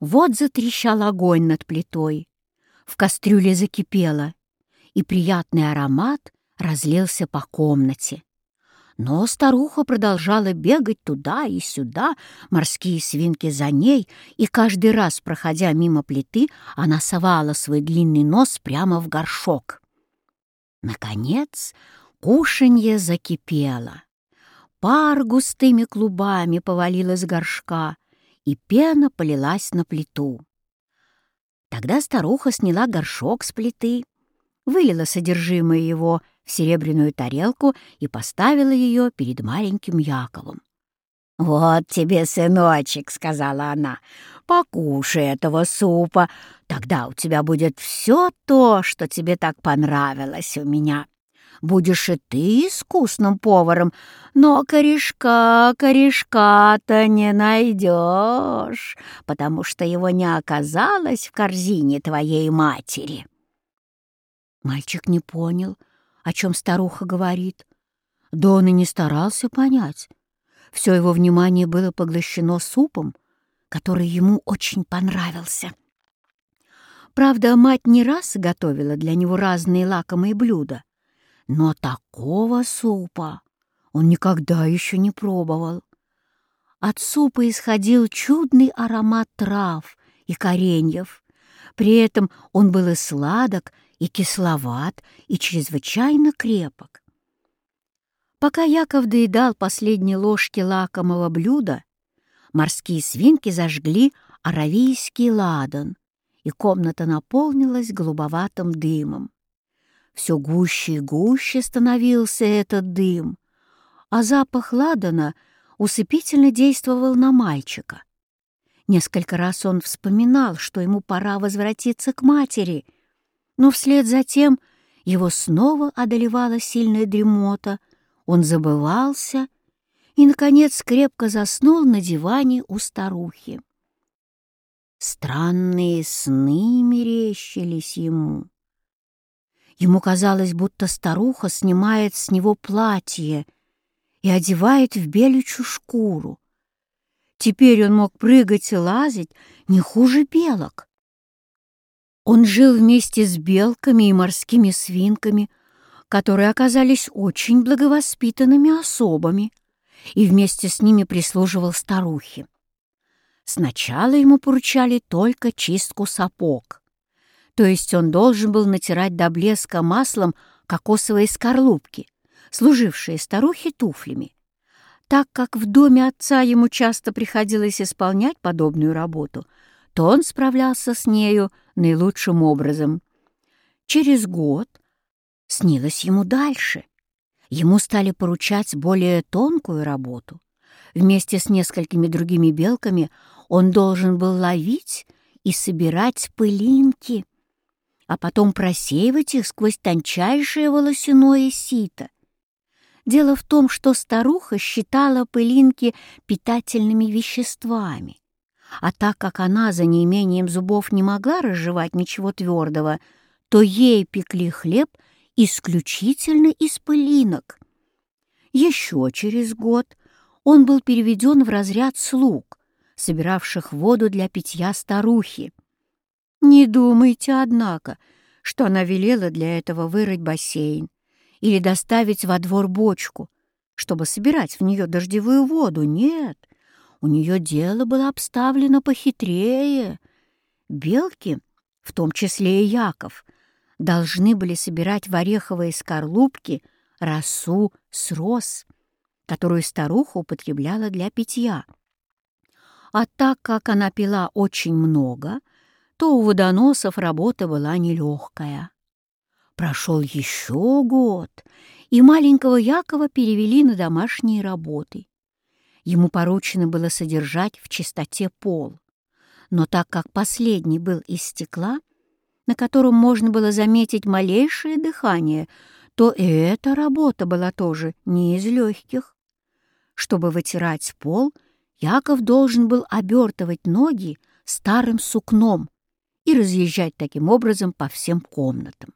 Вот затрещал огонь над плитой, в кастрюле закипело, и приятный аромат разлился по комнате. Но старуха продолжала бегать туда и сюда, морские свинки за ней, и каждый раз, проходя мимо плиты, она совала свой длинный нос прямо в горшок. Наконец, кушанье закипело. Пар густыми клубами повалил из горшка, и пена полилась на плиту. Тогда старуха сняла горшок с плиты, вылила содержимое его в серебряную тарелку и поставила ее перед маленьким Яковом. «Вот тебе, сыночек», — сказала она, — «покушай этого супа, тогда у тебя будет все то, что тебе так понравилось у меня. Будешь и ты искусным поваром, но корешка, корешка-то не найдешь, потому что его не оказалось в корзине твоей матери». Мальчик не понял, о чем старуха говорит. Да он и не старался понять. Все его внимание было поглощено супом, который ему очень понравился. Правда, мать не раз готовила для него разные лакомые блюда, но такого супа он никогда еще не пробовал. От супа исходил чудный аромат трав и кореньев. При этом он был и сладок, и кисловат, и чрезвычайно крепок. Пока Яков доедал последние ложки лакомого блюда, морские свинки зажгли аравийский ладан, и комната наполнилась голубоватым дымом. Все гуще и гуще становился этот дым, а запах ладана усыпительно действовал на мальчика. Несколько раз он вспоминал, что ему пора возвратиться к матери, но вслед за тем его снова одолевала сильная дремота — он забывался и, наконец, крепко заснул на диване у старухи. Странные сны мерещились ему. Ему казалось, будто старуха снимает с него платье и одевает в беличью шкуру. Теперь он мог прыгать и лазить не хуже белок. Он жил вместе с белками и морскими свинками, которые оказались очень благовоспитанными особами, и вместе с ними прислуживал старухе. Сначала ему поручали только чистку сапог, то есть он должен был натирать до блеска маслом кокосовые скорлупки, служившие старухе туфлями. Так как в доме отца ему часто приходилось исполнять подобную работу, то он справлялся с нею наилучшим образом. Через год снилось ему дальше. Ему стали поручать более тонкую работу. Вместе с несколькими другими белками он должен был ловить и собирать пылинки, а потом просеивать их сквозь тончайшее волосяное сито. Дело в том, что старуха считала пылинки питательными веществами, а так как она за неимением зубов не могла разжевать ничего твердого, то ей пекли хлеб — исключительно из пылинок. Еще через год он был переведен в разряд слуг, собиравших воду для питья старухи. Не думайте, однако, что она велела для этого вырыть бассейн или доставить во двор бочку, чтобы собирать в нее дождевую воду. Нет, у нее дело было обставлено похитрее. Белки, в том числе и Яков, должны были собирать в ореховые скорлупки росу с роз, которую старуха употребляла для питья. А так как она пила очень много, то у водоносов работа была нелегкая. Прошел еще год, и маленького Якова перевели на домашние работы. Ему поручено было содержать в чистоте пол. Но так как последний был из стекла, на котором можно было заметить малейшее дыхание, то и эта работа была тоже не из легких. Чтобы вытирать пол, Яков должен был обертывать ноги старым сукном и разъезжать таким образом по всем комнатам.